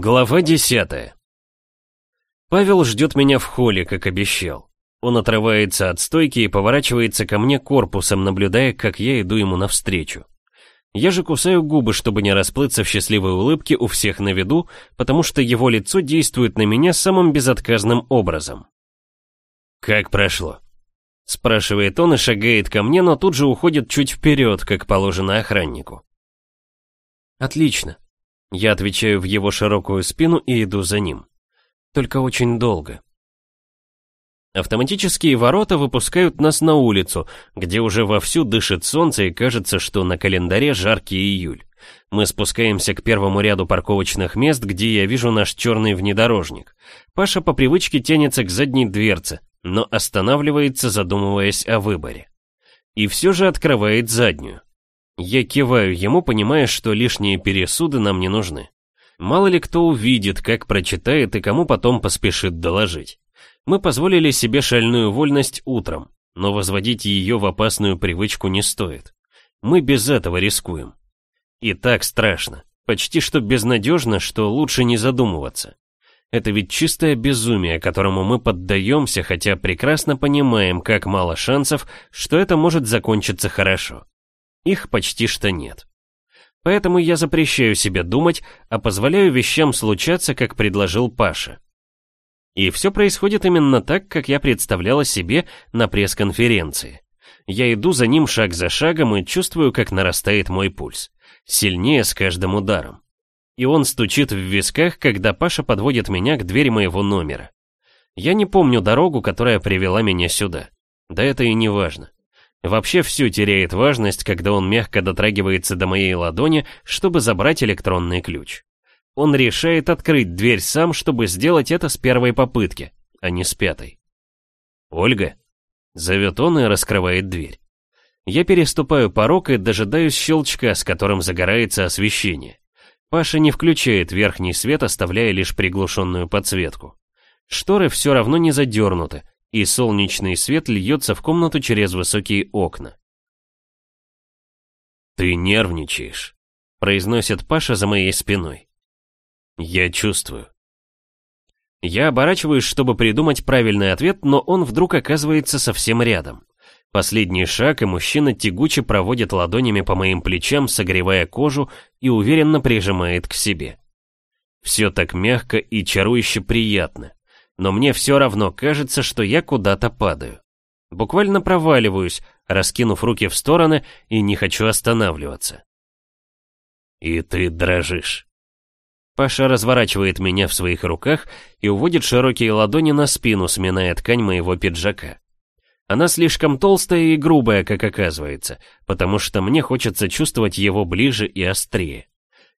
Глава десятая. Павел ждет меня в холле, как обещал. Он отрывается от стойки и поворачивается ко мне корпусом, наблюдая, как я иду ему навстречу. Я же кусаю губы, чтобы не расплыться в счастливой улыбке у всех на виду, потому что его лицо действует на меня самым безотказным образом. «Как прошло?» Спрашивает он и шагает ко мне, но тут же уходит чуть вперед, как положено охраннику. «Отлично», я отвечаю в его широкую спину и иду за ним. Только очень долго. Автоматические ворота выпускают нас на улицу, где уже вовсю дышит солнце и кажется, что на календаре жаркий июль. Мы спускаемся к первому ряду парковочных мест, где я вижу наш черный внедорожник. Паша по привычке тянется к задней дверце, но останавливается, задумываясь о выборе. И все же открывает заднюю. Я киваю ему, понимая, что лишние пересуды нам не нужны. Мало ли кто увидит, как прочитает и кому потом поспешит доложить. Мы позволили себе шальную вольность утром, но возводить ее в опасную привычку не стоит. Мы без этого рискуем. И так страшно, почти что безнадежно, что лучше не задумываться. Это ведь чистое безумие, которому мы поддаемся, хотя прекрасно понимаем, как мало шансов, что это может закончиться хорошо. Их почти что нет. Поэтому я запрещаю себе думать, а позволяю вещам случаться, как предложил Паша. И все происходит именно так, как я представляла себе на пресс-конференции. Я иду за ним шаг за шагом и чувствую, как нарастает мой пульс. Сильнее с каждым ударом. И он стучит в висках, когда Паша подводит меня к двери моего номера. Я не помню дорогу, которая привела меня сюда. Да это и не важно. Вообще все теряет важность, когда он мягко дотрагивается до моей ладони, чтобы забрать электронный ключ. Он решает открыть дверь сам, чтобы сделать это с первой попытки, а не с пятой. «Ольга?» — зовет он и раскрывает дверь. Я переступаю порог и дожидаюсь щелчка, с которым загорается освещение. Паша не включает верхний свет, оставляя лишь приглушенную подсветку. Шторы все равно не задернуты, и солнечный свет льется в комнату через высокие окна. «Ты нервничаешь», — произносит Паша за моей спиной. «Я чувствую». Я оборачиваюсь, чтобы придумать правильный ответ, но он вдруг оказывается совсем рядом. Последний шаг, и мужчина тягуче проводит ладонями по моим плечам, согревая кожу и уверенно прижимает к себе. Все так мягко и чарующе приятно но мне все равно кажется, что я куда-то падаю. Буквально проваливаюсь, раскинув руки в стороны и не хочу останавливаться. И ты дрожишь. Паша разворачивает меня в своих руках и уводит широкие ладони на спину, сминая ткань моего пиджака. Она слишком толстая и грубая, как оказывается, потому что мне хочется чувствовать его ближе и острее.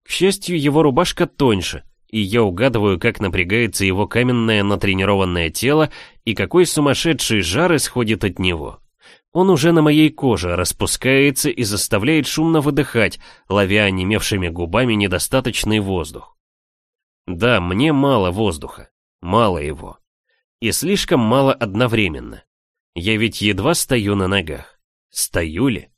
К счастью, его рубашка тоньше, и я угадываю, как напрягается его каменное натренированное тело и какой сумасшедший жар исходит от него. Он уже на моей коже распускается и заставляет шумно выдыхать, ловя онемевшими губами недостаточный воздух. Да, мне мало воздуха, мало его. И слишком мало одновременно. Я ведь едва стою на ногах. Стою ли?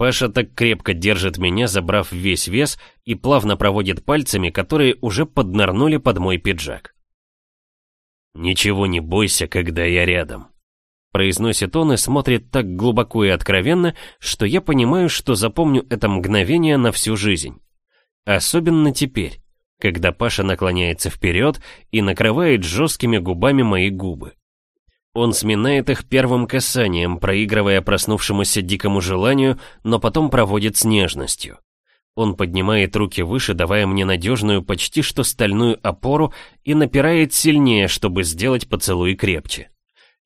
Паша так крепко держит меня, забрав весь вес, и плавно проводит пальцами, которые уже поднырнули под мой пиджак. «Ничего не бойся, когда я рядом», — произносит он и смотрит так глубоко и откровенно, что я понимаю, что запомню это мгновение на всю жизнь. Особенно теперь, когда Паша наклоняется вперед и накрывает жесткими губами мои губы. Он сминает их первым касанием, проигрывая проснувшемуся дикому желанию, но потом проводит с нежностью. Он поднимает руки выше, давая мне надежную, почти что стальную опору, и напирает сильнее, чтобы сделать поцелуй крепче.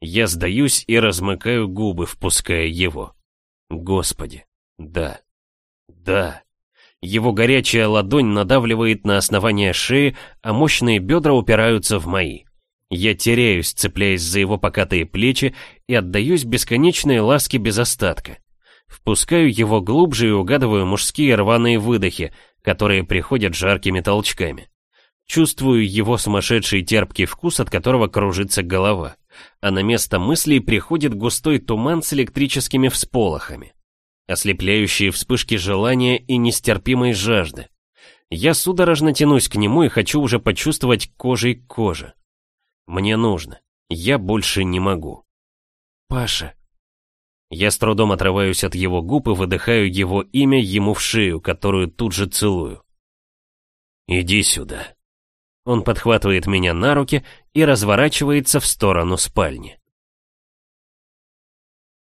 Я сдаюсь и размыкаю губы, впуская его. Господи, да, да. Его горячая ладонь надавливает на основание шеи, а мощные бедра упираются в мои. Я теряюсь, цепляясь за его покатые плечи и отдаюсь бесконечной ласке без остатка. Впускаю его глубже и угадываю мужские рваные выдохи, которые приходят жаркими толчками. Чувствую его сумасшедший терпкий вкус, от которого кружится голова, а на место мыслей приходит густой туман с электрическими всполохами. Ослепляющие вспышки желания и нестерпимой жажды. Я судорожно тянусь к нему и хочу уже почувствовать кожей к коже. Мне нужно. Я больше не могу. Паша. Я с трудом отрываюсь от его губ и выдыхаю его имя ему в шею, которую тут же целую. «Иди сюда». Он подхватывает меня на руки и разворачивается в сторону спальни.